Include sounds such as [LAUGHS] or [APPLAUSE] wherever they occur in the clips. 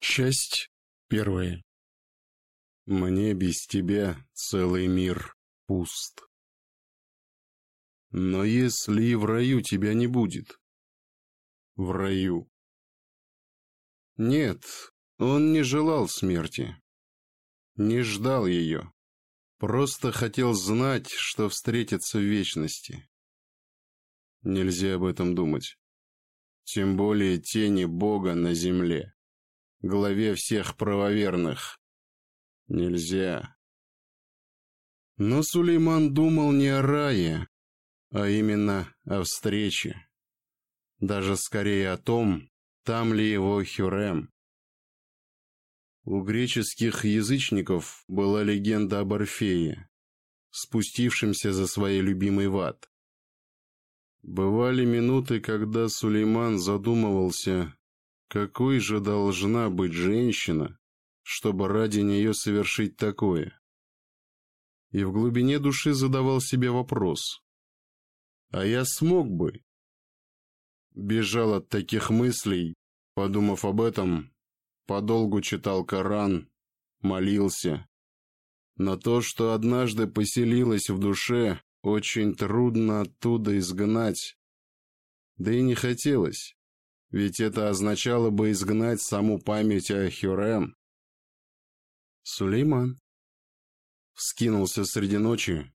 Часть первая. Мне без тебя целый мир пуст. Но если и в раю тебя не будет. В раю. Нет, он не желал смерти. Не ждал ее. Просто хотел знать, что встретится в вечности. Нельзя об этом думать. Тем более тени Бога на земле главе всех правоверных. Нельзя. Но Сулейман думал не о рае, а именно о встрече. Даже скорее о том, там ли его Хюрем. У греческих язычников была легенда об Орфее, спустившемся за своей любимой в ад. Бывали минуты, когда Сулейман задумывался, какой же должна быть женщина, чтобы ради нее совершить такое? И в глубине души задавал себе вопрос. А я смог бы? Бежал от таких мыслей, подумав об этом, подолгу читал Коран, молился. Но то, что однажды поселилось в душе, очень трудно оттуда изгнать. Да и не хотелось ведь это означало бы изгнать саму память о Хюрем. Сулейман вскинулся среди ночи.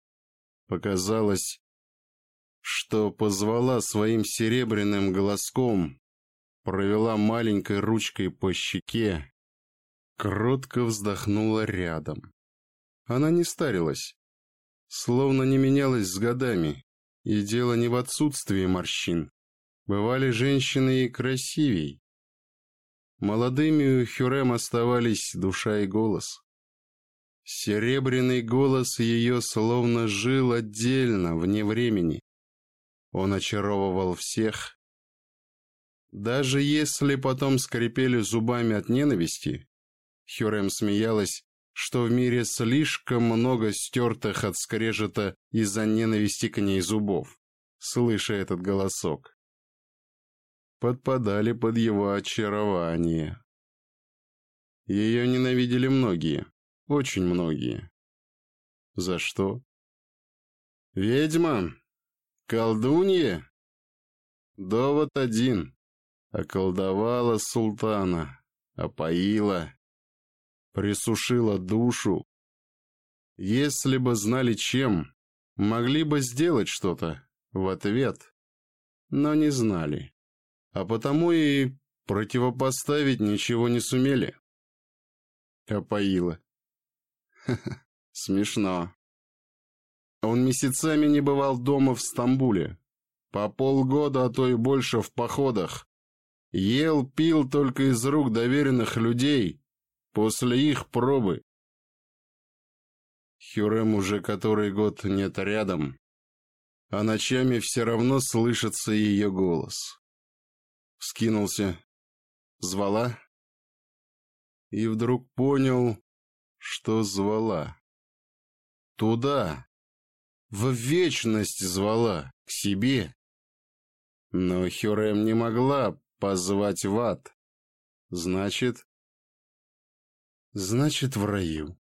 Показалось, что позвала своим серебряным голоском, провела маленькой ручкой по щеке, кротко вздохнула рядом. Она не старилась, словно не менялась с годами, и дело не в отсутствии морщин, Бывали женщины и красивей. Молодыми у Хюрем оставались душа и голос. Серебряный голос ее словно жил отдельно, вне времени. Он очаровывал всех. Даже если потом скрипели зубами от ненависти, Хюрем смеялась, что в мире слишком много стертых от скрежета из-за ненависти к ней зубов, слыша этот голосок подпадали под его очарование. Ее ненавидели многие, очень многие. За что? «Ведьма! Колдунья!» Довод один. Околдовала султана, опоила, присушила душу. Если бы знали чем, могли бы сделать что-то в ответ, но не знали а потому и противопоставить ничего не сумели. Опоила. Ха-ха, [LAUGHS] смешно. Он месяцами не бывал дома в Стамбуле. По полгода, а то и больше в походах. Ел, пил только из рук доверенных людей. После их пробы. Хюрем уже который год нет рядом. А ночами все равно слышится ее голос вскинулся, звала и вдруг понял, что звала. Туда, в вечность звала, к себе. Но Хюрем не могла позвать в ад. Значит... Значит, в раю.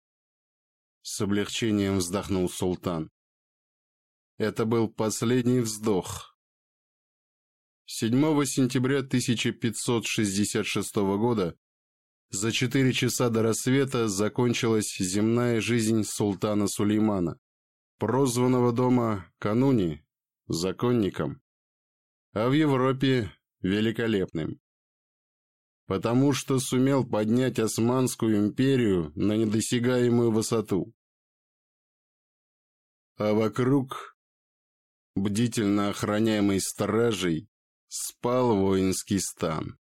С облегчением вздохнул султан. Это был последний вздох. 7 сентября 1566 года за четыре часа до рассвета закончилась земная жизнь султана Сулеймана, прозванного дома кануни законником, а в Европе великолепным. Потому что сумел поднять Османскую империю на недосягаемую высоту. А вокруг, бдительно охраняемый стражей, спал воинский стан.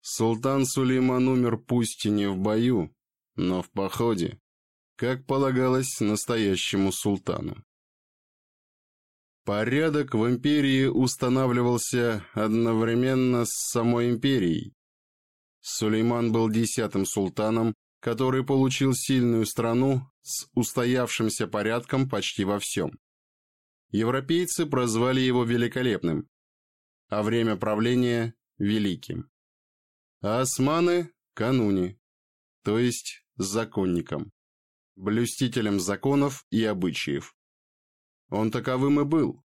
Султан Сулейман умер пусть и не в бою, но в походе, как полагалось настоящему султану. Порядок в империи устанавливался одновременно с самой империей. Сулейман был десятым султаном, который получил сильную страну с устоявшимся порядком почти во всем. Европейцы прозвали его великолепным, а время правления – великим. А османы – кануни, то есть законником, блюстителем законов и обычаев. Он таковым и был.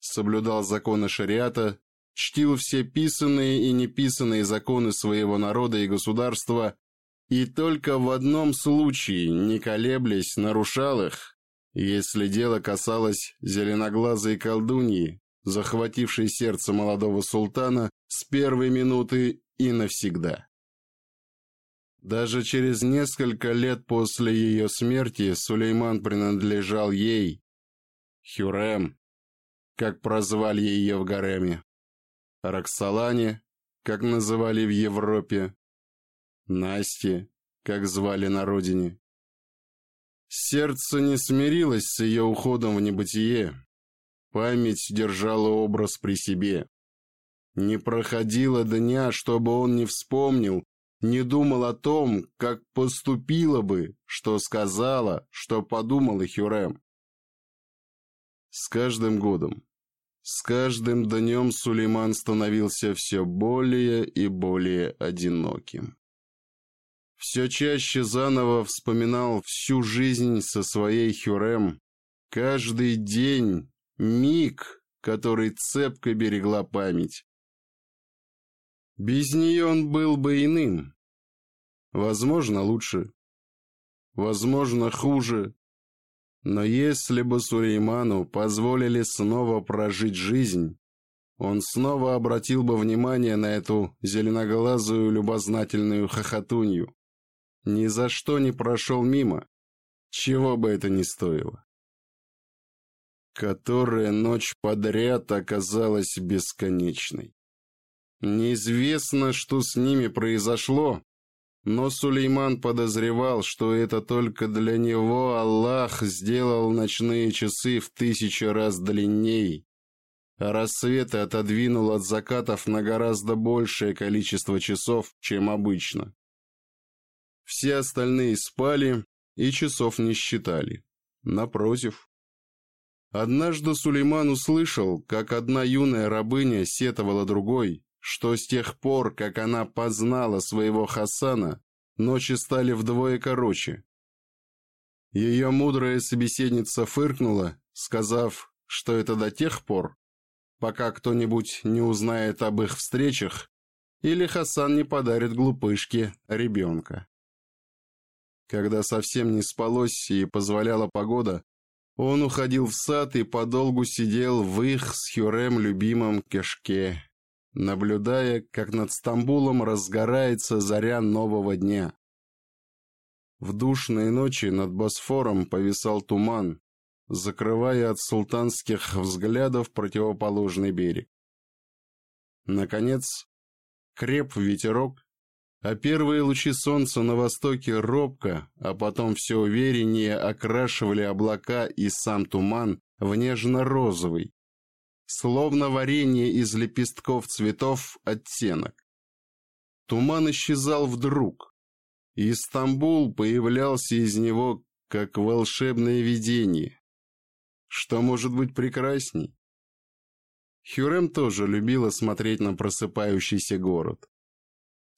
Соблюдал законы шариата, чтил все писанные и неписанные законы своего народа и государства – и только в одном случае, не колеблясь, нарушал их, если дело касалось зеленоглазой колдуньи, захвативший сердце молодого султана с первой минуты и навсегда. Даже через несколько лет после ее смерти Сулейман принадлежал ей, Хюрем, как прозвали ее в гареме, Роксолане, как называли в Европе, Насте, как звали на родине. Сердце не смирилось с ее уходом в небытие, Память держала образ при себе. Не проходило дня, чтобы он не вспомнил, не думал о том, как поступила бы, что сказала, что подумала Хюрем. С каждым годом, с каждым днем Сулейман становился все более и более одиноким. Все чаще заново вспоминал всю жизнь со своей Хюрем, каждый день Миг, который цепко берегла память. Без нее он был бы иным. Возможно, лучше. Возможно, хуже. Но если бы Сулейману позволили снова прожить жизнь, он снова обратил бы внимание на эту зеленоглазую любознательную хохотунью. Ни за что не прошел мимо, чего бы это ни стоило которая ночь подряд оказалась бесконечной. Неизвестно, что с ними произошло, но Сулейман подозревал, что это только для него Аллах сделал ночные часы в тысячу раз длинней, а рассветы отодвинул от закатов на гораздо большее количество часов, чем обычно. Все остальные спали и часов не считали. Напротив, Однажды Сулейман услышал, как одна юная рабыня сетовала другой, что с тех пор, как она познала своего Хасана, ночи стали вдвое короче. Ее мудрая собеседница фыркнула, сказав, что это до тех пор, пока кто-нибудь не узнает об их встречах или Хасан не подарит глупышке ребенка. Когда совсем не спалось и позволяла погода, он уходил в сад и подолгу сидел в их с Хюрем любимом кишке, наблюдая, как над Стамбулом разгорается заря нового дня. В душные ночи над Босфором повисал туман, закрывая от султанских взглядов противоположный берег. Наконец, креп ветерок, а первые лучи солнца на востоке робко, а потом все увереннее окрашивали облака и сам туман в нежно-розовый, словно варенье из лепестков цветов оттенок. Туман исчезал вдруг, и Стамбул появлялся из него как волшебное видение. Что может быть прекрасней? Хюрем тоже любила смотреть на просыпающийся город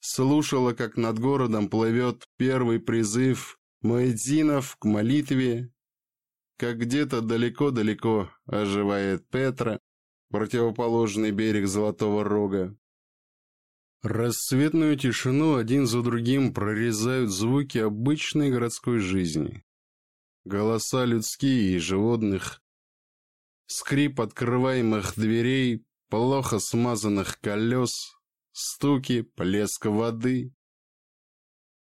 слушала, как над городом плывет первый призыв Моэдзинов к молитве, как где-то далеко-далеко оживает Петра, противоположный берег Золотого Рога. Рассветную тишину один за другим прорезают звуки обычной городской жизни. Голоса людские и животных, скрип открываемых дверей, плохо смазанных колес, стуки, плеск воды.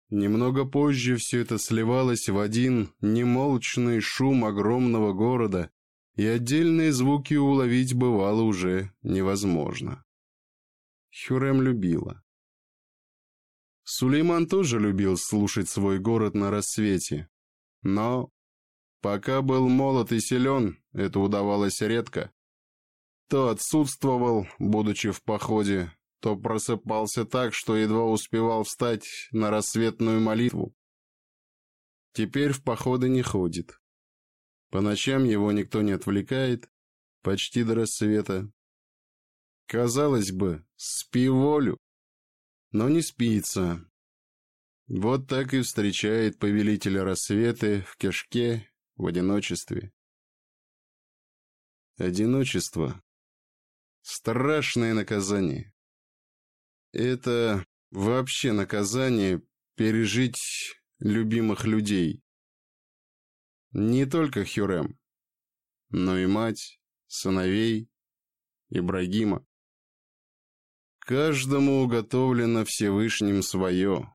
Немного позже все это сливалось в один немолчный шум огромного города, и отдельные звуки уловить бывало уже невозможно. Хюрем любила. Сулейман тоже любил слушать свой город на рассвете, но пока был молод и силен, это удавалось редко. То отсутствовал, будучи в походе, то просыпался так, что едва успевал встать на рассветную молитву. Теперь в походы не ходит. По ночам его никто не отвлекает, почти до рассвета. Казалось бы, спи волю, но не спится. Вот так и встречает повелителя рассветы в кишке в одиночестве. Одиночество. Страшное наказание это вообще наказание пережить любимых людей. Не только Хюрем, но и мать, сыновей, Ибрагима. Каждому уготовлено Всевышним свое.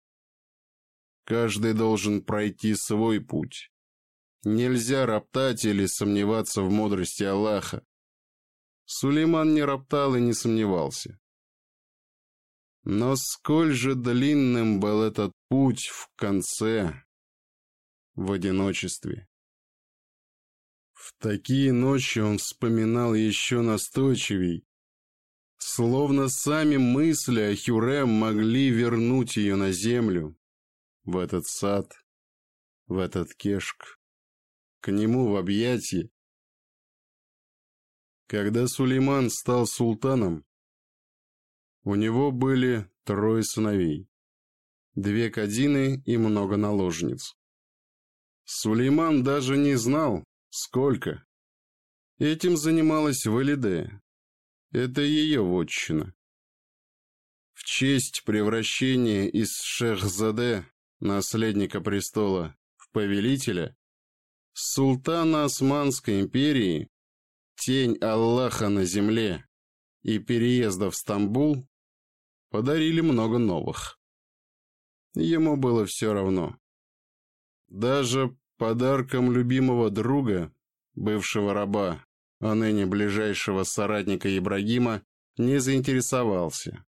Каждый должен пройти свой путь. Нельзя роптать или сомневаться в мудрости Аллаха. Сулейман не роптал и не сомневался. Но сколь же длинным был этот путь в конце, в одиночестве. В такие ночи он вспоминал еще настойчивей, словно сами мысли о Хюре могли вернуть ее на землю, в этот сад, в этот кешк, к нему в объятии. Когда Сулейман стал султаном, у него были трое сыновей, две кадины и много наложниц. Сулейман даже не знал, сколько. Этим занималась Валиде. Это ее вотчина. В честь превращения из Шехзаде, наследника престола, в повелителя, султана Османской империи, тень Аллаха на земле и переезда в Стамбул, подарили много новых. Ему было все равно. Даже подарком любимого друга, бывшего раба, а ныне ближайшего соратника Ибрагима, не заинтересовался.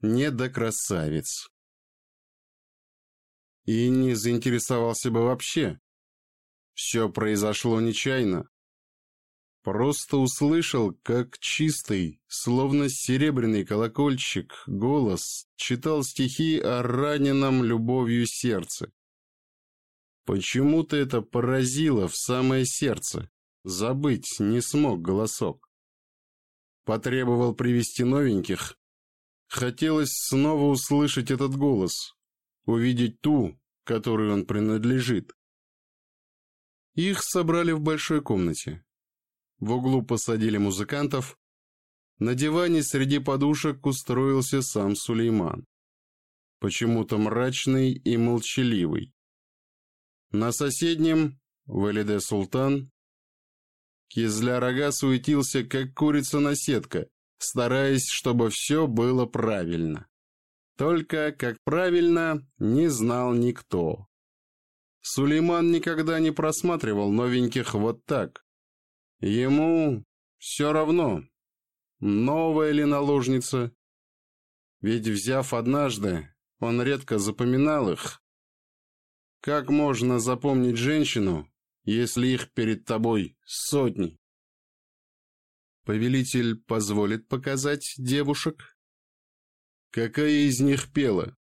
Не до красавец. И не заинтересовался бы вообще. Все произошло нечаянно. Просто услышал, как чистый, словно серебряный колокольчик, голос читал стихи о раненом любовью сердце. Почему-то это поразило в самое сердце. Забыть не смог голосок. Потребовал привести новеньких. Хотелось снова услышать этот голос, увидеть ту, которой он принадлежит. Их собрали в большой комнате. В углу посадили музыкантов. На диване среди подушек устроился сам Сулейман. Почему-то мрачный и молчаливый. На соседнем – Валиде Султан. Кизля рога суетился, как курица на сетка, стараясь, чтобы все было правильно. Только, как правильно, не знал никто. Сулейман никогда не просматривал новеньких вот так, Ему все равно, новая ли наложница. Ведь, взяв однажды, он редко запоминал их. Как можно запомнить женщину, если их перед тобой сотни? Повелитель позволит показать девушек? Какая из них пела?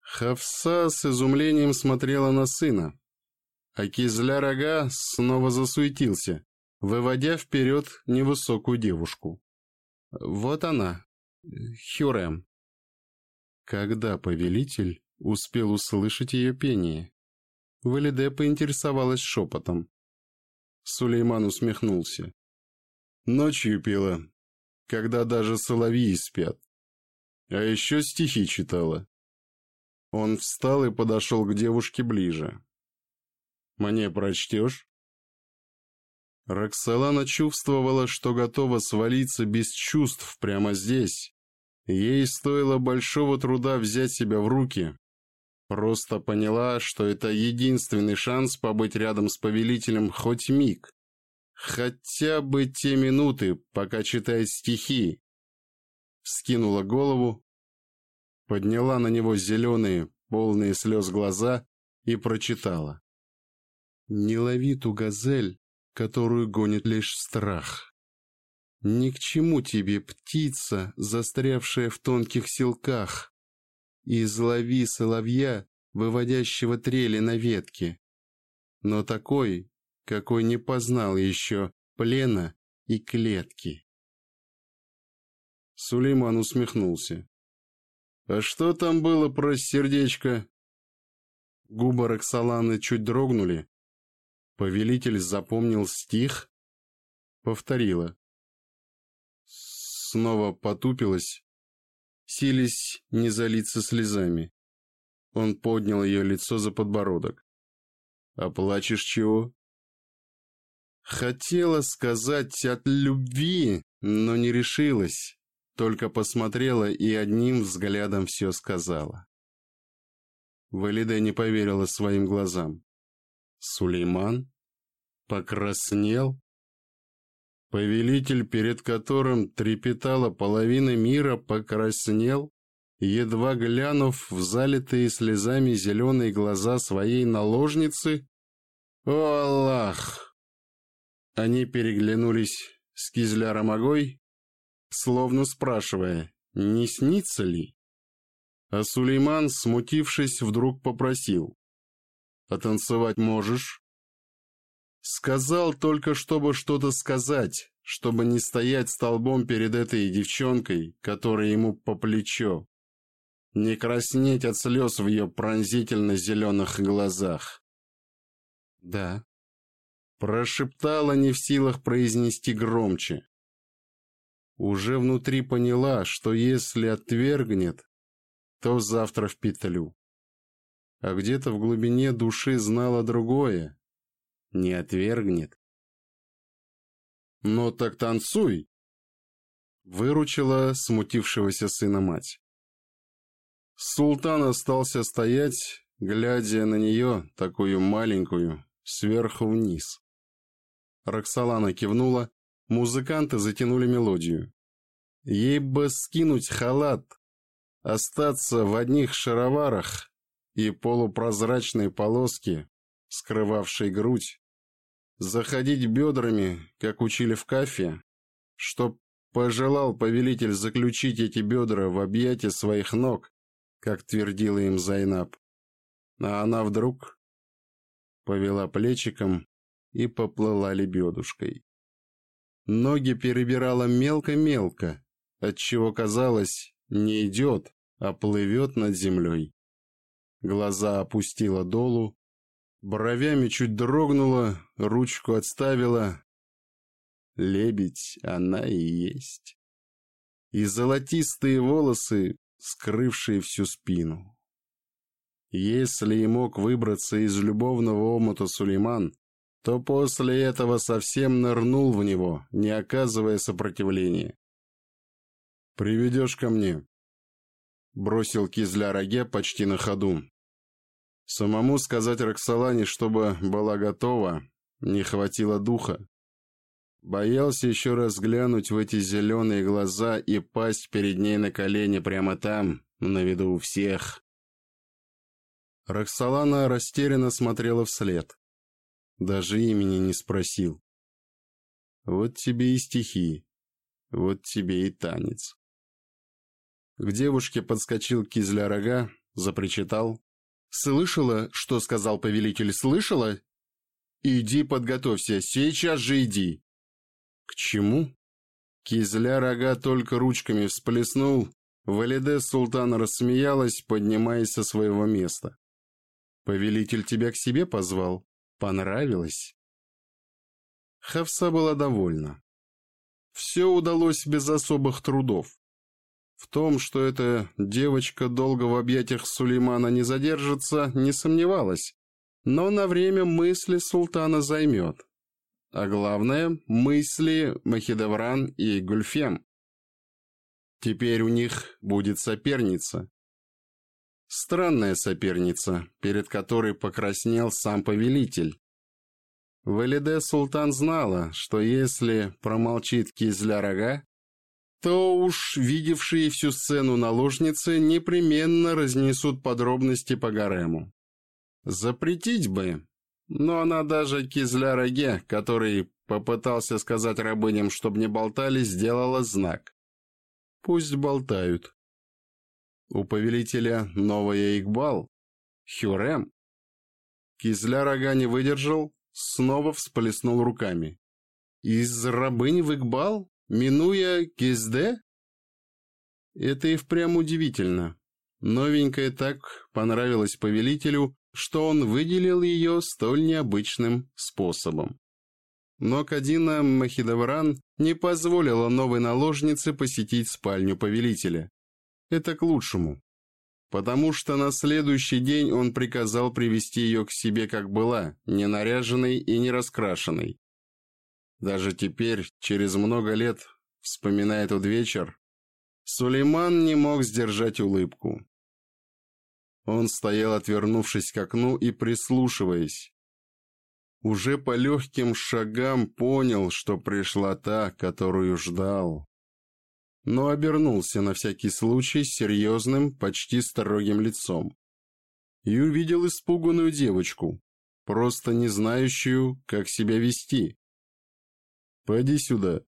Хавса с изумлением смотрела на сына, а Кизля Рога снова засуетился выводя вперед невысокую девушку. Вот она, Хюрем. Когда повелитель успел услышать ее пение, Валиде поинтересовалась шепотом. Сулейман усмехнулся. Ночью пила, когда даже соловьи спят. А еще стихи читала. Он встал и подошел к девушке ближе. «Мне прочтешь?» Роксолана чувствовала, что готова свалиться без чувств прямо здесь. Ей стоило большого труда взять себя в руки. Просто поняла, что это единственный шанс побыть рядом с повелителем хоть миг. Хотя бы те минуты, пока читает стихи. Скинула голову, подняла на него зеленые, полные слез глаза и прочитала. «Не лови ту газель, которую гонит лишь страх. Ни к чему тебе птица, застрявшая в тонких силках. Излови соловья, выводящего трели на ветке. Но такой, какой не познал еще плена и клетки. Сулейман усмехнулся. «А что там было про сердечко?» Губы Роксоланы чуть дрогнули, Повелитель запомнил стих, повторила. Снова потупилась, сились не залиться слезами. Он поднял ее лицо за подбородок. «А плачешь чего?» Хотела сказать от любви, но не решилась, только посмотрела и одним взглядом все сказала. Валиде не поверила своим глазам. Сулейман покраснел. Повелитель, перед которым трепетала половина мира, покраснел, едва глянув в залитые слезами зеленые глаза своей наложницы. «О, Аллах!» Они переглянулись с Кизляром Огой, словно спрашивая, не снится ли? А Сулейман, смутившись, вдруг попросил. «Потанцевать а можешь?» Сказал только, чтобы что-то сказать, чтобы не стоять столбом перед этой девчонкой, которая ему по плечо. Не краснеть от слез в ее пронзительно зеленых глазах. «Да», — прошептала не в силах произнести громче. Уже внутри поняла, что если отвергнет, то завтра в петлю а где-то в глубине души знала другое. Не отвергнет. «Но так танцуй!» Выручила смутившегося сына мать. Султан остался стоять, глядя на нее, такую маленькую, сверху вниз. Роксолана кивнула, музыканты затянули мелодию. Ей бы скинуть халат, остаться в одних шароварах, и полупрозрачные полоски, скрывавшей грудь, заходить бедрами, как учили в кафе, чтоб пожелал повелитель заключить эти бедра в объятия своих ног, как твердила им Зайнаб. А она вдруг повела плечиком и поплыла лебедушкой. Ноги перебирала мелко-мелко, отчего казалось, не идет, а плывет над землей глаза опустила долу, бровями чуть дрогнула, ручку отставила. Лебедь она и есть. И золотистые волосы, скрывшие всю спину. Если и мог выбраться из любовного омута Сулейман, то после этого совсем нырнул в него, не оказывая сопротивления. «Приведешь ко мне», бросил кизля Роге почти на ходу. Самому сказать Роксолане, чтобы была готова, не хватило духа. Боялся еще раз глянуть в эти зеленые глаза и пасть перед ней на колени прямо там, на виду у всех. Роксолана растерянно смотрела вслед. Даже имени не спросил. Вот тебе и стихи, вот тебе и танец. К девушке подскочил кизля рога, запричитал. «Слышала, что сказал повелитель, слышала? Иди подготовься, сейчас же иди!» «К чему?» Кизля рога только ручками всплеснул, Валиде султана рассмеялась, поднимаясь со своего места. «Повелитель тебя к себе позвал? Понравилось?» Хавса была довольна. Все удалось без особых трудов. В том, что эта девочка долго в объятиях Сулеймана не задержится, не сомневалась. Но на время мысли султана займет. А главное, мысли Махидевран и Гульфем. Теперь у них будет соперница. Странная соперница, перед которой покраснел сам повелитель. Валиде Султан знала, что если промолчит кизля рога, то уж видевшие всю сцену наложницы непременно разнесут подробности по гарему. Запретить бы, но она даже кизля Роге, который попытался сказать рабыням, чтобы не болтали, сделала знак. Пусть болтают. У повелителя новая Игбал, Хюрем. Кизля Рога не выдержал, снова всплеснул руками. Из рабынь в Игбал? минуя КСД, Это и впрямь удивительно. Новенькая так понравилась повелителю, что он выделил ее столь необычным способом. Но Кадина Махидавран не позволила новой наложнице посетить спальню повелителя. Это к лучшему, потому что на следующий день он приказал привести ее к себе как была, ненаряженной и не раскрашенной, даже теперь, через много лет, вспоминая тот вечер, Сулейман не мог сдержать улыбку. Он стоял, отвернувшись к окну и прислушиваясь. Уже по легким шагам понял, что пришла та, которую ждал. Но обернулся на всякий случай серьезным, почти строгим лицом. И увидел испуганную девочку, просто не знающую, как себя вести. «Пойди сюда».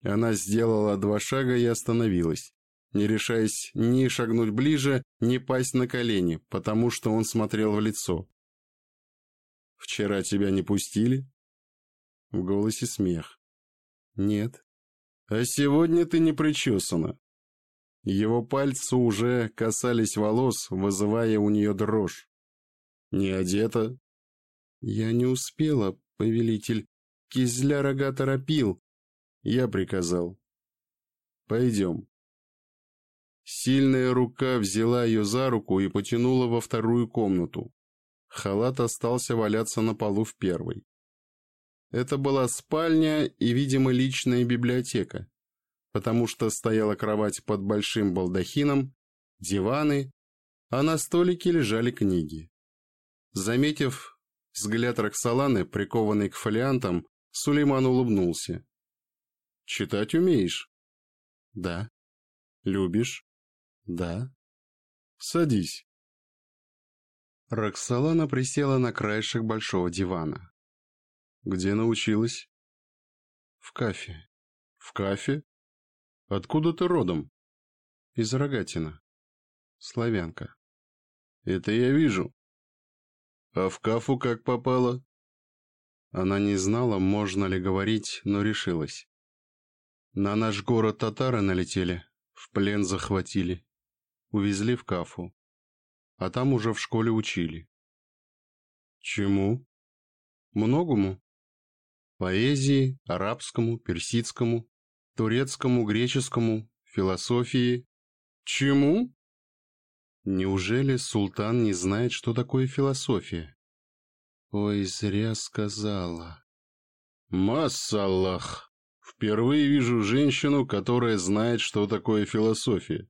Она сделала два шага и остановилась, не решаясь ни шагнуть ближе, ни пасть на колени, потому что он смотрел в лицо. «Вчера тебя не пустили?» В голосе смех. «Нет». «А сегодня ты не причесана». Его пальцы уже касались волос, вызывая у нее дрожь. «Не одета?» «Я не успела, повелитель. Кизля рога торопил. Я приказал. Пойдем. Сильная рука взяла ее за руку и потянула во вторую комнату. Халат остался валяться на полу в первой. Это была спальня и, видимо, личная библиотека, потому что стояла кровать под большим балдахином, диваны, а на столике лежали книги. Заметив взгляд Роксоланы, прикованный к фолиантам, Сулейман улыбнулся. «Читать умеешь?» «Да». «Любишь?» «Да». «Садись». Роксолана присела на краешек большого дивана. «Где научилась?» «В кафе». «В кафе? Откуда ты родом?» «Из Рогатина. Славянка». «Это я вижу». «А в кафу как попала?» Она не знала, можно ли говорить, но решилась. На наш город татары налетели, в плен захватили. Увезли в Кафу. А там уже в школе учили. Чему? Многому. Поэзии, арабскому, персидскому, турецкому, греческому, философии. Чему? Неужели султан не знает, что такое философия? Ой, зря сказала. Массаллах! Впервые вижу женщину, которая знает, что такое философия.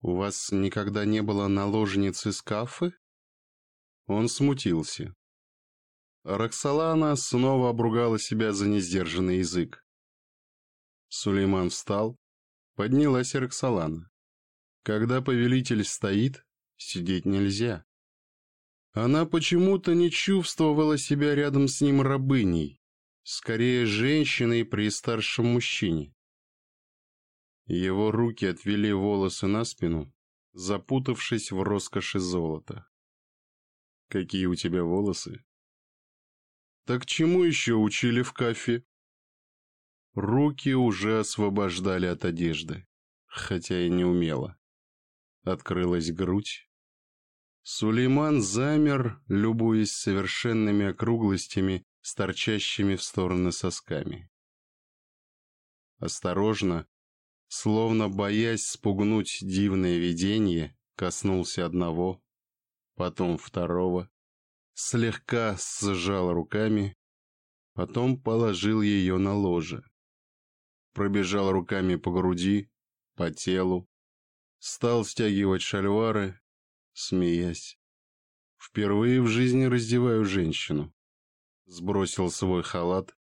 У вас никогда не было наложницы с кафы? Он смутился. Роксолана снова обругала себя за несдержанный язык. Сулейман встал. Поднялась Роксолана. Когда повелитель стоит, сидеть нельзя. Она почему-то не чувствовала себя рядом с ним рабыней, скорее женщиной при старшем мужчине. Его руки отвели волосы на спину, запутавшись в роскоши золота. «Какие у тебя волосы?» «Так чему еще учили в кафе?» Руки уже освобождали от одежды, хотя и не умела. Открылась грудь, Сулейман замер, любуясь совершенными округлостями с торчащими в стороны сосками. Осторожно, словно боясь спугнуть дивное видение, коснулся одного, потом второго, слегка сжал руками, потом положил ее на ложе. Пробежал руками по груди, по телу, стал стягивать шальвары, смеясь. «Впервые в жизни раздеваю женщину». Сбросил свой халат.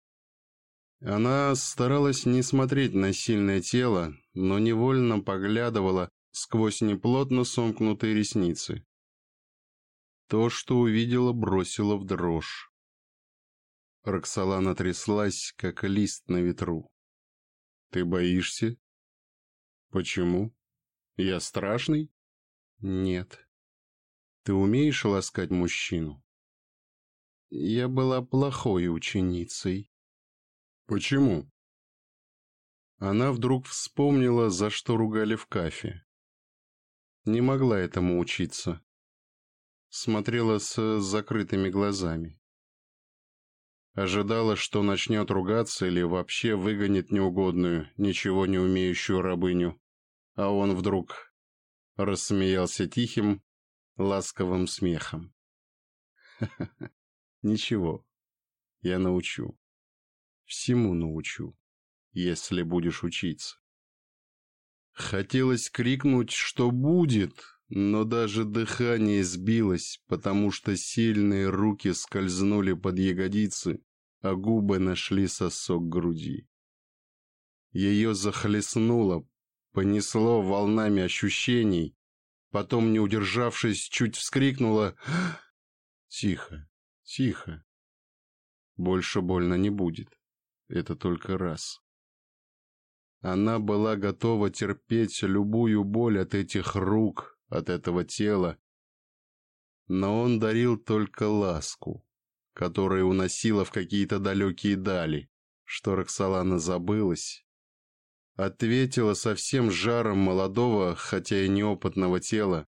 Она старалась не смотреть на сильное тело, но невольно поглядывала сквозь неплотно сомкнутые ресницы. То, что увидела, бросило в дрожь. Роксолана тряслась, как лист на ветру. «Ты боишься?» «Почему? Я страшный?» «Нет», ты умеешь ласкать мужчину? Я была плохой ученицей. Почему? Она вдруг вспомнила, за что ругали в кафе. Не могла этому учиться. Смотрела с закрытыми глазами. Ожидала, что начнет ругаться или вообще выгонит неугодную, ничего не умеющую рабыню. А он вдруг рассмеялся тихим, ласковым смехом. [LAUGHS] Ничего, я научу. Всему научу, если будешь учиться». Хотелось крикнуть, что будет, но даже дыхание сбилось, потому что сильные руки скользнули под ягодицы, а губы нашли сосок груди. Ее захлестнуло, понесло волнами ощущений, Потом, не удержавшись, чуть вскрикнула. «Тихо, тихо. Больше больно не будет. Это только раз». Она была готова терпеть любую боль от этих рук, от этого тела. Но он дарил только ласку, которая уносила в какие-то далекие дали, что Роксолана забылась, ответила совсем жаром молодого, хотя и неопытного тела,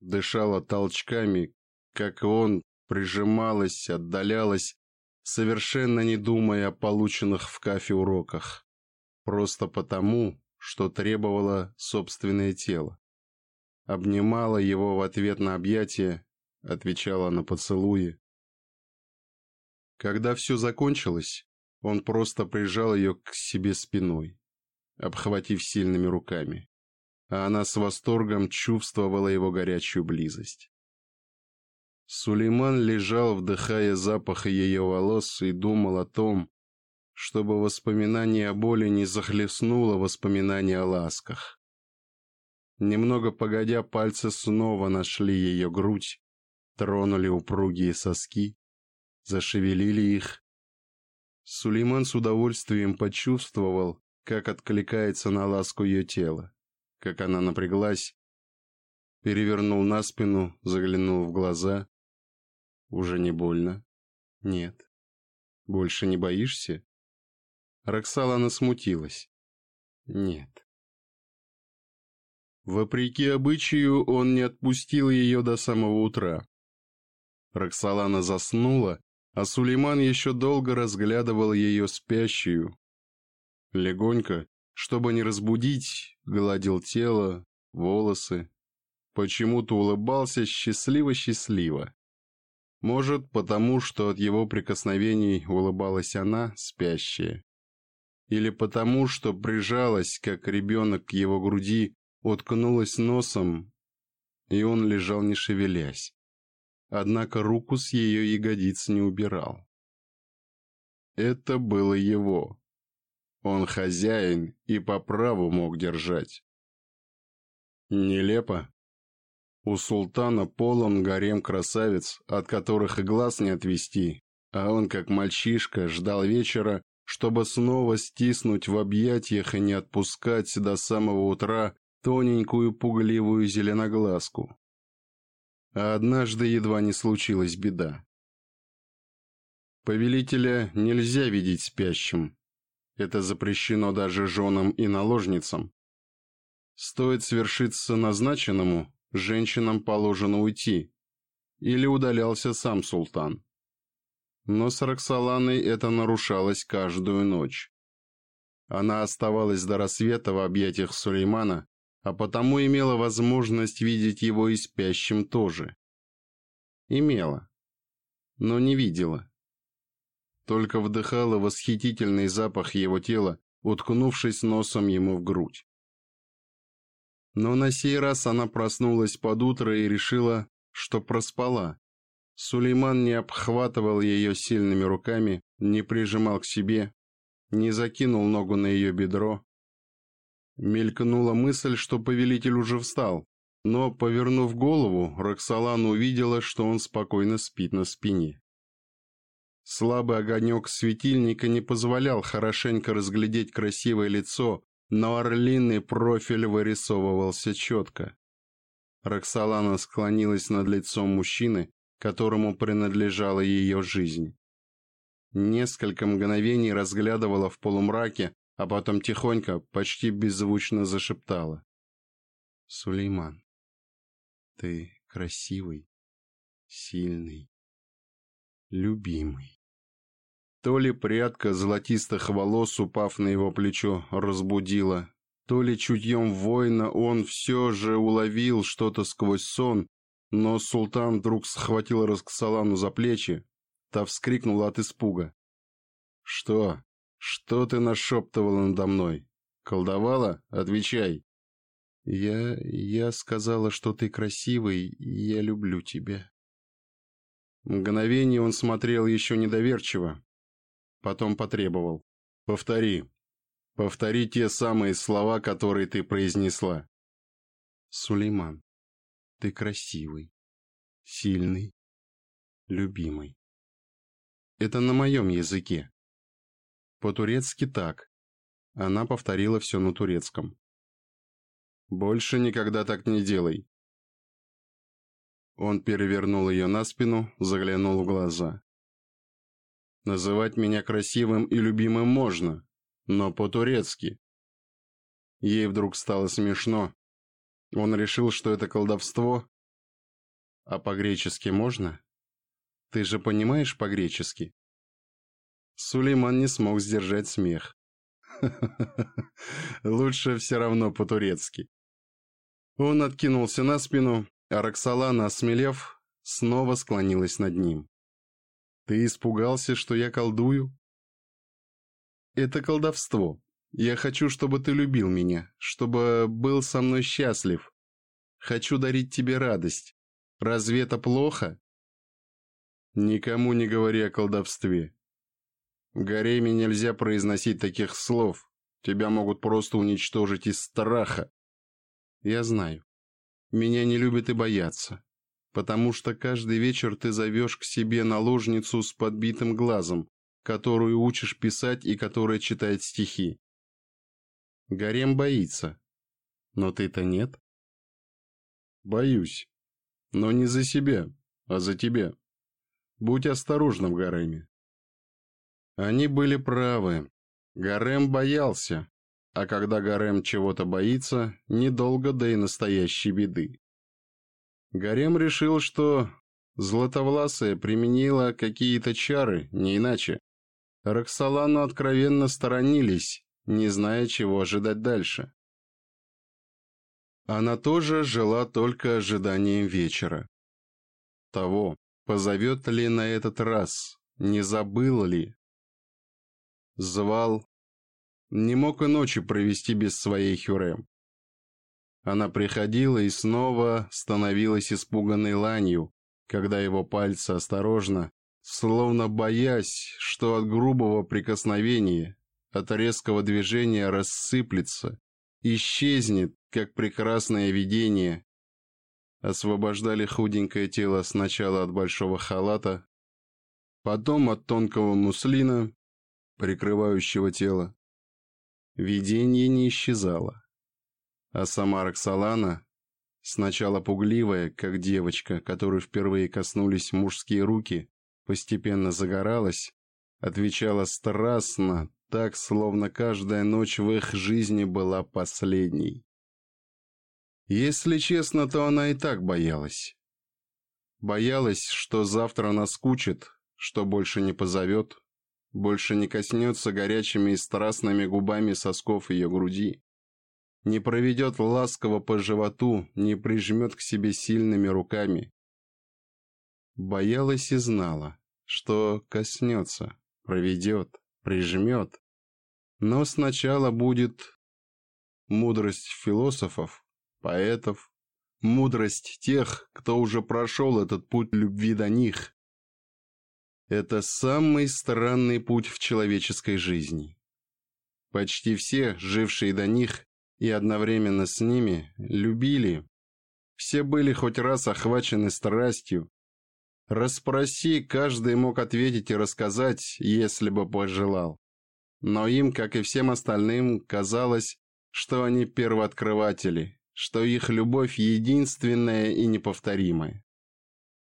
дышала толчками, как и он, прижималась, отдалялась, совершенно не думая о полученных в кафе уроках, просто потому, что требовало собственное тело. Обнимала его в ответ на объятия, отвечала на поцелуи. Когда все закончилось, он просто прижал ее к себе спиной обхватив сильными руками. А она с восторгом чувствовала его горячую близость. Сулейман лежал, вдыхая запах ее волос, и думал о том, чтобы воспоминание о боли не захлестнуло воспоминание о ласках. Немного погодя, пальцы снова нашли ее грудь, тронули упругие соски, зашевелили их. Сулейман с удовольствием почувствовал, как откликается на ласку ее тела, как она напряглась, перевернул на спину, заглянул в глаза. Уже не больно? Нет. Больше не боишься? Роксалана смутилась. Нет. Вопреки обычаю, он не отпустил ее до самого утра. Роксолана заснула, а Сулейман еще долго разглядывал ее спящую, Легонько, чтобы не разбудить, гладил тело, волосы. Почему-то улыбался счастливо-счастливо. Может, потому что от его прикосновений улыбалась она, спящая. Или потому что прижалась, как ребенок к его груди, уткнулась носом, и он лежал не шевелясь. Однако руку с ее ягодиц не убирал. Это было его. Он хозяин и по праву мог держать. Нелепо. У султана полон гарем красавиц, от которых и глаз не отвести, а он, как мальчишка, ждал вечера, чтобы снова стиснуть в объятиях и не отпускать до самого утра тоненькую пугливую зеленоглазку. А однажды едва не случилась беда. Повелителя нельзя видеть спящим, это запрещено даже женам и наложницам. Стоит свершиться назначенному, женщинам положено уйти. Или удалялся сам султан. Но с Роксоланой это нарушалось каждую ночь. Она оставалась до рассвета в объятиях Сулеймана, а потому имела возможность видеть его и спящим тоже. Имела, но не видела только вдыхала восхитительный запах его тела, уткнувшись носом ему в грудь. Но на сей раз она проснулась под утро и решила, что проспала. Сулейман не обхватывал ее сильными руками, не прижимал к себе, не закинул ногу на ее бедро. Мелькнула мысль, что повелитель уже встал, но, повернув голову, Роксолан увидела, что он спокойно спит на спине. Слабый огонек светильника не позволял хорошенько разглядеть красивое лицо, но орлиный профиль вырисовывался четко. Роксолана склонилась над лицом мужчины, которому принадлежала ее жизнь. Несколько мгновений разглядывала в полумраке, а потом тихонько, почти беззвучно зашептала. «Сулейман, ты красивый, сильный, любимый. То ли прядка золотистых волос, упав на его плечо, разбудила, то ли чутьем воина он все же уловил что-то сквозь сон, но султан вдруг схватил Расксалану за плечи, та вскрикнула от испуга. «Что? Что ты нашептывала надо мной? Колдовала? Отвечай!» «Я... я сказала, что ты красивый, и я люблю тебя». Мгновение он смотрел еще недоверчиво. Потом потребовал. «Повтори. Повтори те самые слова, которые ты произнесла». «Сулейман, ты красивый, сильный, любимый». Это на моем языке. По-турецки так. Она повторила все на турецком. «Больше никогда так не делай», он перевернул ее на спину, заглянул в глаза. «Называть меня красивым и любимым можно, но по-турецки». Ей вдруг стало смешно. Он решил, что это колдовство. «А по-гречески можно? Ты же понимаешь по-гречески?» Сулейман не смог сдержать смех. [LAUGHS] Лучше все равно по-турецки. Он откинулся на спину, а Роксолана, осмелев, снова склонилась над ним. «Ты испугался, что я колдую?» «Это колдовство. Я хочу, чтобы ты любил меня, чтобы был со мной счастлив. Хочу дарить тебе радость. Разве это плохо?» «Никому не говори о колдовстве. В Гареме нельзя произносить таких слов. Тебя могут просто уничтожить из страха». «Я знаю. Меня не любят и боятся, потому что каждый вечер ты зовешь к себе наложницу с подбитым глазом, которую учишь писать и которая читает стихи. Гарем боится, но ты-то нет. Боюсь, но не за себя, а за тебя. Будь осторожна в гареме. Они были правы. Гарем боялся, а когда гарем чего-то боится, недолго да и настоящей беды. Гарем решил, что Златовласая применила какие-то чары, не иначе. Роксолану откровенно сторонились, не зная, чего ожидать дальше. Она тоже жила только ожиданием вечера. Того, позовет ли на этот раз, не забыл ли. Звал, не мог и ночи провести без своей Хюре. Она приходила и снова становилась испуганной ланью, когда его пальцы осторожно, словно боясь, что от грубого прикосновения, от резкого движения рассыплется, исчезнет, как прекрасное видение, освобождали худенькое тело сначала от большого халата, потом от тонкого муслина, прикрывающего тело, Видение не исчезало. А сама Роксолана, сначала пугливая, как девочка, которую впервые коснулись мужские руки, постепенно загоралась, отвечала страстно, так, словно каждая ночь в их жизни была последней. Если честно, то она и так боялась. Боялась, что завтра наскучит, что больше не позовет, больше не коснется горячими и страстными губами сосков ее груди, не проведет ласково по животу, не прижмет к себе сильными руками. Боялась и знала, что коснется, проведет, прижмет. Но сначала будет мудрость философов, поэтов, мудрость тех, кто уже прошел этот путь любви до них, это самый странный путь в человеческой жизни. Почти все, жившие до них и одновременно с ними, любили. Все были хоть раз охвачены страстью. Расспроси, каждый мог ответить и рассказать, если бы пожелал. Но им, как и всем остальным, казалось, что они первооткрыватели, что их любовь единственная и неповторимая.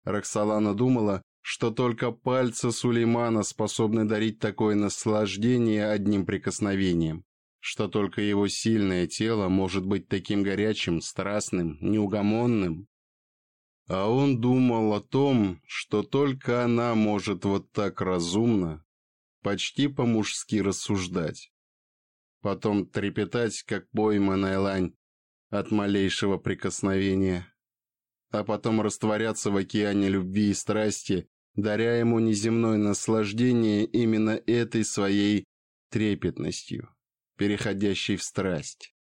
Роксолана думала, что только пальцы Сулеймана способны дарить такое наслаждение одним прикосновением, что только его сильное тело может быть таким горячим, страстным, неугомонным. А он думал о том, что только она может вот так разумно, почти по-мужски рассуждать. Потом трепетать, как пойманная лань, от малейшего прикосновения. А потом растворяться в океане любви и страсти, даря ему неземное наслаждение именно этой своей трепетностью, переходящей в страсть.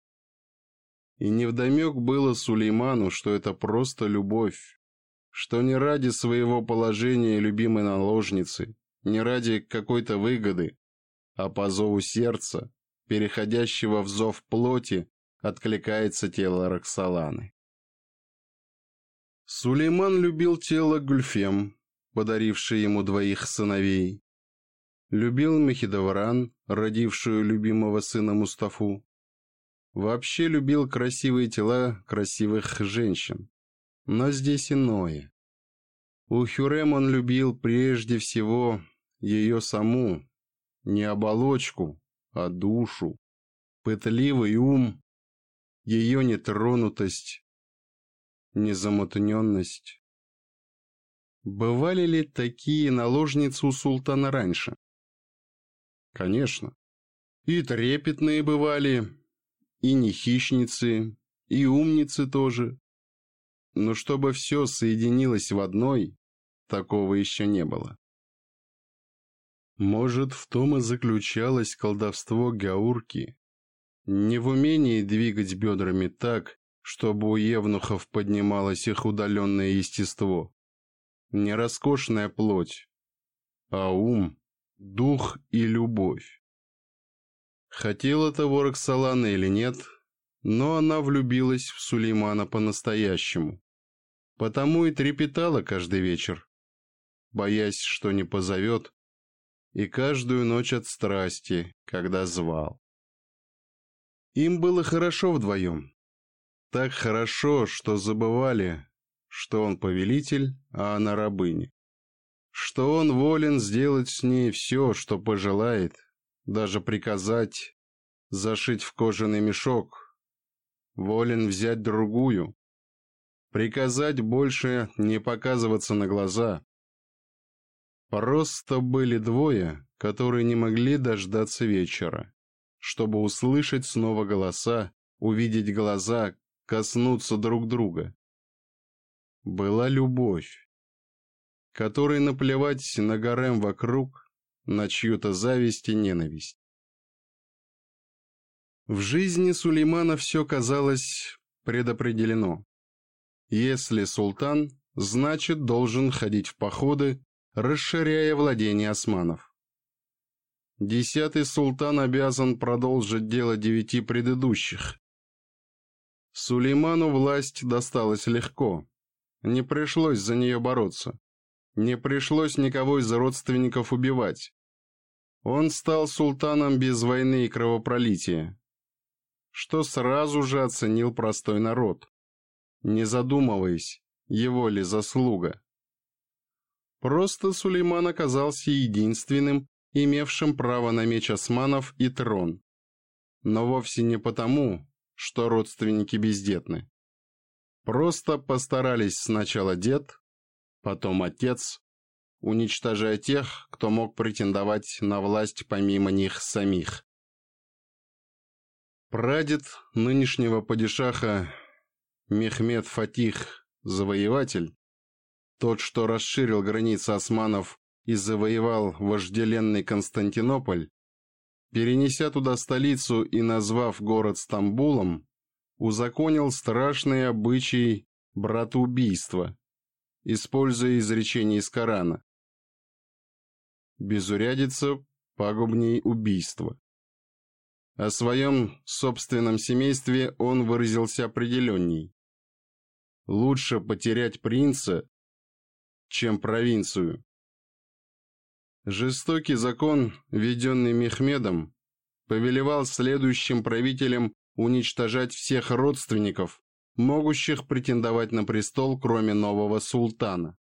И невдомек было Сулейману, что это просто любовь, что не ради своего положения любимой наложницы, не ради какой-то выгоды, а по зову сердца, переходящего в зов плоти, откликается тело Роксоланы. Сулейман любил тело Гульфем, подаривший ему двоих сыновей. Любил Мехидоваран, родившую любимого сына Мустафу. Вообще любил красивые тела красивых женщин. Но здесь иное. У Хюрем он любил прежде всего ее саму, не оболочку, а душу, пытливый ум, ее нетронутость, незамутненность. Бывали ли такие наложницы у султана раньше? Конечно. И трепетные бывали, и не хищницы, и умницы тоже. Но чтобы все соединилось в одной, такого еще не было. Может, в том и заключалось колдовство Гаурки. Не в умении двигать бедрами так, чтобы у евнухов поднималось их удаленное естество, не роскошная плоть, а ум, дух и любовь. Хотела того Роксолана или нет, но она влюбилась в Сулеймана по-настоящему. Потому и трепетала каждый вечер, боясь, что не позовет, и каждую ночь от страсти, когда звал. Им было хорошо вдвоем. Так хорошо, что забывали, что он повелитель, а она рабыня. Что он волен сделать с ней все, что пожелает, даже приказать зашить в кожаный мешок, волен взять другую, приказать больше не показываться на глаза. Просто были двое, которые не могли дождаться вечера, чтобы услышать снова голоса, увидеть глаза, коснуться друг друга была любовь, которой наплевать на гарем вокруг, на чью-то зависть и ненависть. В жизни Сулеймана все казалось предопределено. Если султан, значит должен ходить в походы, расширяя владения османов. Десятый султан обязан продолжить дело девяти предыдущих. Сулейману власть досталась легко, не пришлось за нее бороться. Не пришлось никого из родственников убивать. Он стал султаном без войны и кровопролития, что сразу же оценил простой народ, не задумываясь, его ли заслуга. Просто Сулейман оказался единственным, имевшим право на меч османов и трон. Но вовсе не потому, что родственники бездетны. Просто постарались сначала дед, потом отец, уничтожая тех, кто мог претендовать на власть помимо них самих. Прадед нынешнего падишаха Мехмед Фатих, завоеватель, тот, что расширил границы османов и завоевал вожделенный Константинополь, перенеся туда столицу и назвав город Стамбулом, узаконил страшный обычай братоубийства, используя изречение из Корана. Безурядица пагубней убийства. О своем собственном семействе он выразился определенней. Лучше потерять принца, чем провинцию. Жестокий закон, введенный Мехмедом, повелевал следующим правителям уничтожать всех родственников, могущих претендовать на престол, кроме нового султана.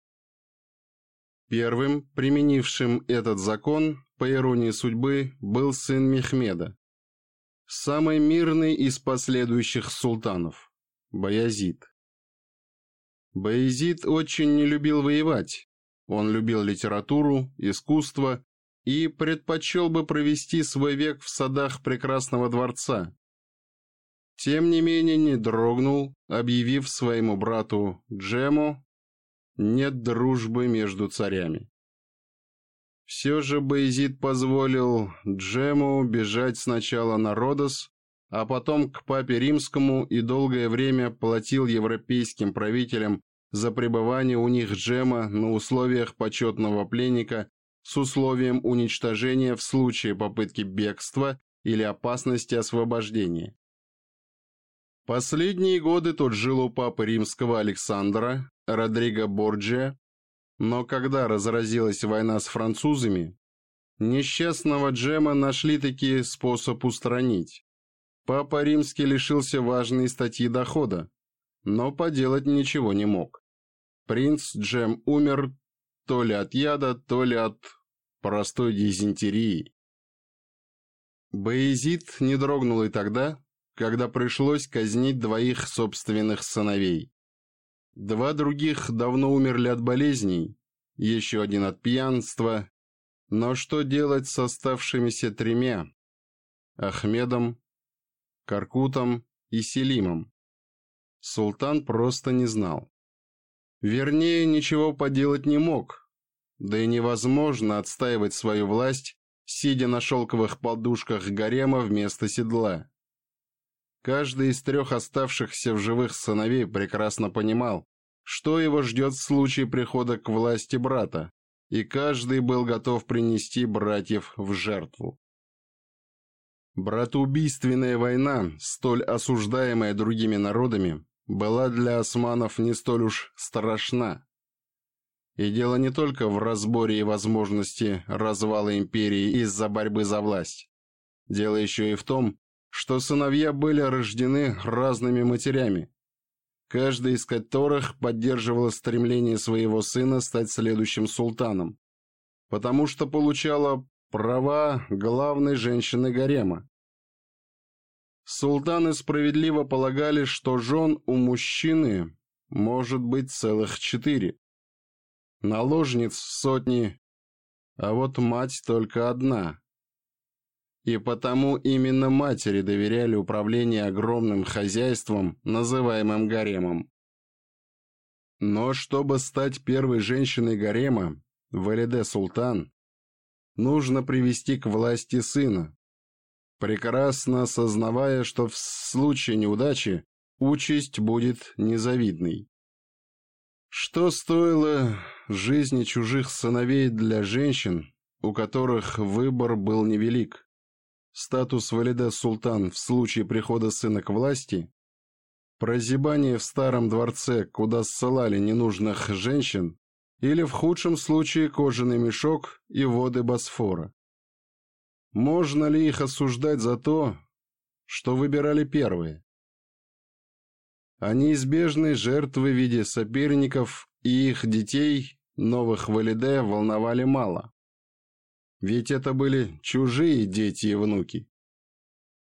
Первым, применившим этот закон, по иронии судьбы, был сын Мехмеда, самый мирный из последующих султанов – Баязид. Баязид очень не любил воевать, он любил литературу, искусство и предпочел бы провести свой век в садах прекрасного дворца, тем не менее не дрогнул, объявив своему брату Джему «нет дружбы между царями». Все же Боязид позволил Джему бежать сначала на Родос, а потом к папе римскому и долгое время платил европейским правителям за пребывание у них Джема на условиях почетного пленника с условием уничтожения в случае попытки бегства или опасности освобождения. Последние годы тот жил у папы римского Александра, Родриго Борджия, но когда разразилась война с французами, несчастного Джема нашли таки способ устранить. Папа римский лишился важной статьи дохода, но поделать ничего не мог. Принц Джем умер то ли от яда, то ли от простой дизентерии. Боязид не дрогнул и тогда, когда пришлось казнить двоих собственных сыновей. Два других давно умерли от болезней, еще один от пьянства, но что делать с оставшимися тремя? Ахмедом, Каркутом и Селимом. Султан просто не знал. Вернее, ничего поделать не мог, да и невозможно отстаивать свою власть, сидя на шелковых подушках гарема вместо седла. Каждый из трех оставшихся в живых сыновей прекрасно понимал, что его ждет в случае прихода к власти брата, и каждый был готов принести братьев в жертву. Братоубийственная война, столь осуждаемая другими народами, была для османов не столь уж страшна. И дело не только в разборе и возможности развала империи из-за борьбы за власть. Дело еще и в том, что сыновья были рождены разными матерями, каждая из которых поддерживала стремление своего сына стать следующим султаном, потому что получала права главной женщины гарема. Султаны справедливо полагали, что жен у мужчины может быть целых четыре, наложниц сотни, а вот мать только одна – и потому именно матери доверяли управление огромным хозяйством, называемым гаремом. Но чтобы стать первой женщиной гарема, Валиде Султан, нужно привести к власти сына, прекрасно осознавая, что в случае неудачи участь будет незавидной. Что стоило жизни чужих сыновей для женщин, у которых выбор был невелик – статус Валида Султан в случае прихода сына к власти, прозябание в старом дворце, куда ссылали ненужных женщин, или в худшем случае кожаный мешок и воды Босфора. Можно ли их осуждать за то, что выбирали первые? О а неизбежной жертвы в виде соперников и их детей новых Валиде волновали мало. Ведь это были чужие дети и внуки.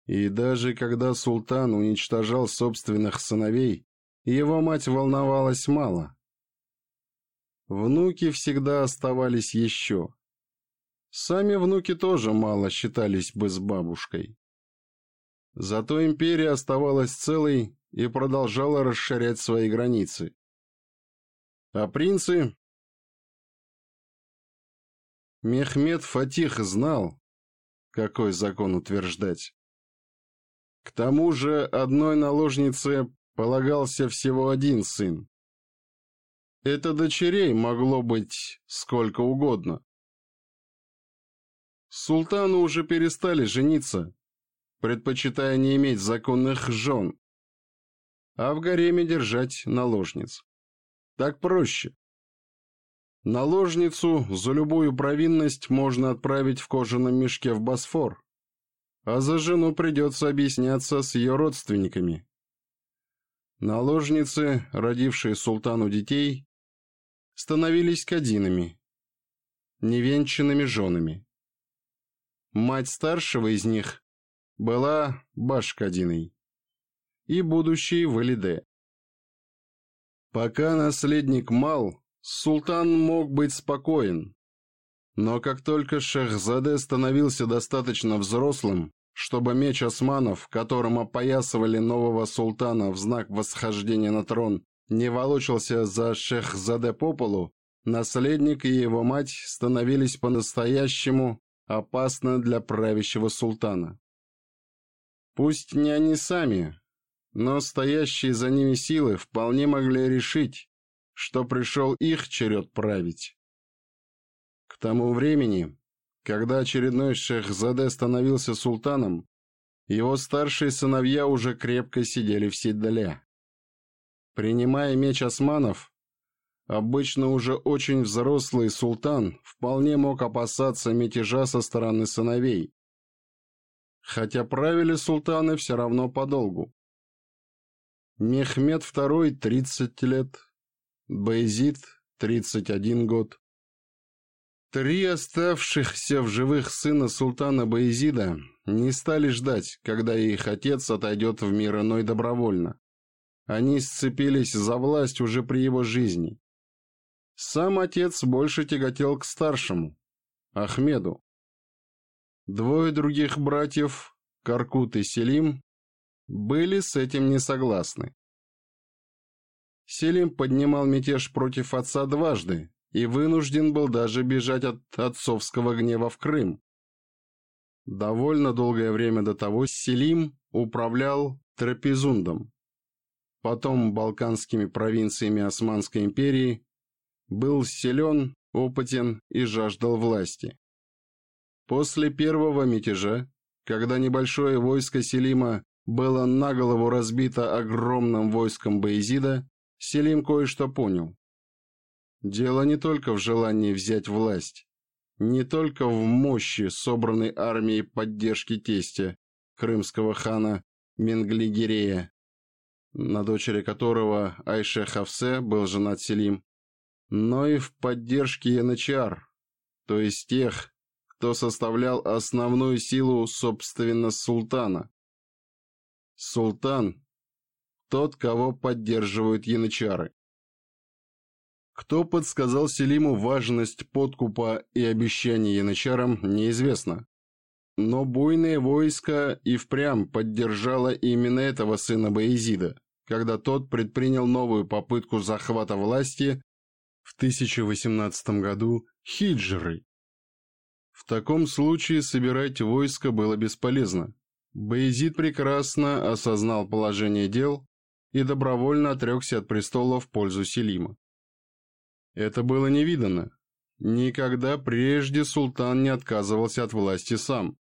И даже когда султан уничтожал собственных сыновей, его мать волновалась мало. Внуки всегда оставались еще. Сами внуки тоже мало считались бы с бабушкой. Зато империя оставалась целой и продолжала расширять свои границы. А принцы Мехмед Фатих знал, какой закон утверждать. К тому же одной наложнице полагался всего один сын. Это дочерей могло быть сколько угодно. Султану уже перестали жениться, предпочитая не иметь законных жен, а в гареме держать наложниц. Так проще. Наложницу за любую провинность можно отправить в кожаном мешке в Босфор, а за жену придется объясняться с ее родственниками. Наложницы, родившие султану детей, становились кадинами, невенчанными женами. Мать старшего из них была башкадиной и будущей валиде. Пока наследник мал – Султан мог быть спокоен. Но как только Шехзаде становился достаточно взрослым, чтобы меч османов, которым опоясывали нового султана в знак восхождения на трон, не волочился за Шехзаде по полу, наследник и его мать становились по-настоящему опасны для правящего султана. Пусть не они сами, но стоящие за ними силы вполне могли решить, что пришел их черед править. К тому времени, когда очередной шехзаде становился султаном, его старшие сыновья уже крепко сидели в седле. Принимая меч османов, обычно уже очень взрослый султан вполне мог опасаться мятежа со стороны сыновей, хотя правили султаны все равно подолгу. Мехмед II – 30 лет, Байзит, 31 год. Три оставшихся в живых сына султана Бейзида не стали ждать, когда их отец отойдет в мир иной добровольно. Они сцепились за власть уже при его жизни. Сам отец больше тяготел к старшему, Ахмеду. Двое других братьев, Каркут и Селим, были с этим не согласны. Селим поднимал мятеж против отца дважды и вынужден был даже бежать от отцовского гнева в Крым. Довольно долгое время до того Селим управлял Трапезундом, потом балканскими провинциями Османской империи, был силен, опытен и жаждал власти. После первого мятежа, когда небольшое войско Селима было на голову разбито огромным войском Баезида, Селим кое-что понял. Дело не только в желании взять власть, не только в мощи собранной армии поддержки тестя, крымского хана Менглигерея, на дочери которого Айше Хавсе был женат Селим, но и в поддержке янычар, то есть тех, кто составлял основную силу, собственно, султана. Султан тот, кого поддерживают янычары. Кто подсказал Селиму важность подкупа и обещаний янычарам, неизвестно. Но буйное войско и впрямь поддержало именно этого сына Боязида, когда тот предпринял новую попытку захвата власти в 1018 году хиджры. В таком случае собирать войско было бесполезно. Боязид прекрасно осознал положение дел и добровольно отрекся от престола в пользу Селима. Это было невиданно. Никогда прежде султан не отказывался от власти сам.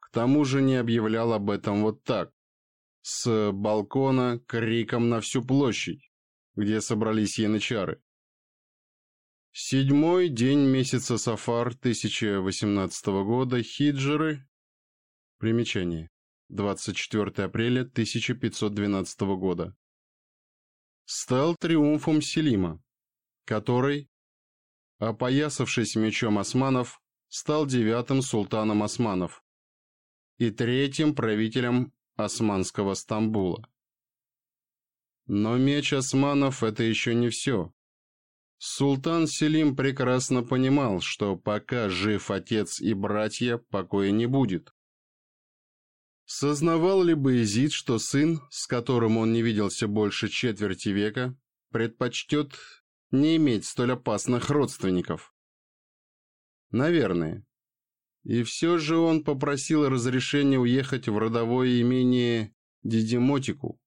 К тому же не объявлял об этом вот так, с балкона криком на всю площадь, где собрались янычары. Седьмой день месяца Сафар 1018 года Хиджры. Примечание. 24 апреля 1512 года, стал триумфом Селима, который, опоясавшись мечом османов, стал девятым султаном османов и третьим правителем османского Стамбула. Но меч османов – это еще не все. Султан Селим прекрасно понимал, что пока жив отец и братья, покоя не будет. Сознавал ли бы Изид, что сын, с которым он не виделся больше четверти века, предпочтет не иметь столь опасных родственников? Наверное. И все же он попросил разрешения уехать в родовое имение Дидимотику.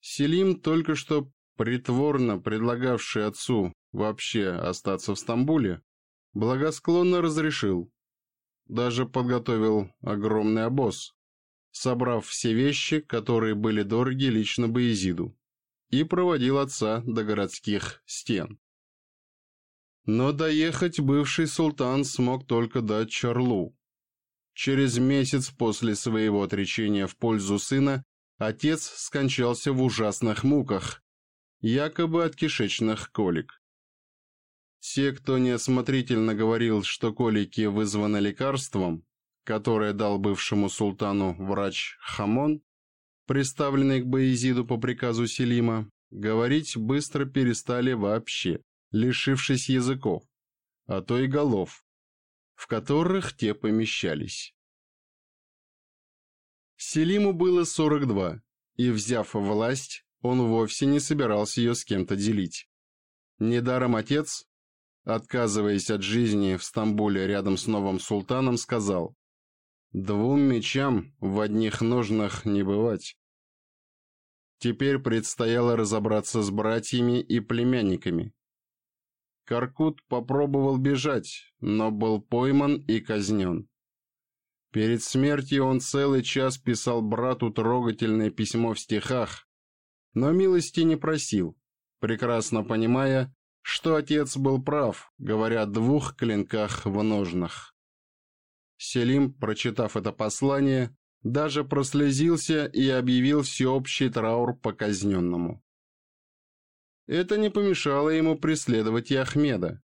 Селим, только что притворно предлагавший отцу вообще остаться в Стамбуле, благосклонно разрешил. Даже подготовил огромный обоз, собрав все вещи, которые были дороги лично Боязиду, и проводил отца до городских стен. Но доехать бывший султан смог только до Чарлу. Через месяц после своего отречения в пользу сына отец скончался в ужасных муках, якобы от кишечных колик. Те, кто неосмотрительно говорил, что колики вызваны лекарством, которое дал бывшему султану врач Хамон, представленный к Баезиду по приказу Селима, говорить быстро перестали вообще, лишившись языков, а то и голов, в которых те помещались. Селиму было 42, и, взяв власть, он вовсе не собирался ее с кем-то делить. Недаром отец, отказываясь от жизни в Стамбуле рядом с новым султаном, сказал Двум мечам в одних ножнах не бывать. Теперь предстояло разобраться с братьями и племянниками. Каркут попробовал бежать, но был пойман и казнен. Перед смертью он целый час писал брату трогательное письмо в стихах, но милости не просил, прекрасно понимая, что отец был прав, говоря о двух клинках в ножнах. Селим, прочитав это послание, даже прослезился и объявил всеобщий траур по казненному. Это не помешало ему преследовать и Ахмеда.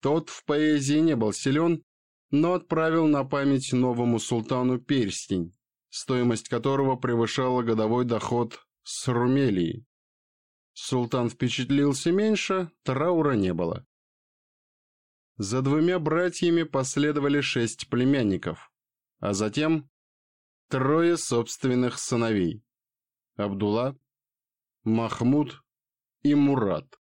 Тот в поэзии не был силен, но отправил на память новому султану перстень, стоимость которого превышала годовой доход с Румелии. Султан впечатлился меньше, траура не было. За двумя братьями последовали шесть племянников, а затем трое собственных сыновей – Абдулла, Махмуд и Мурат.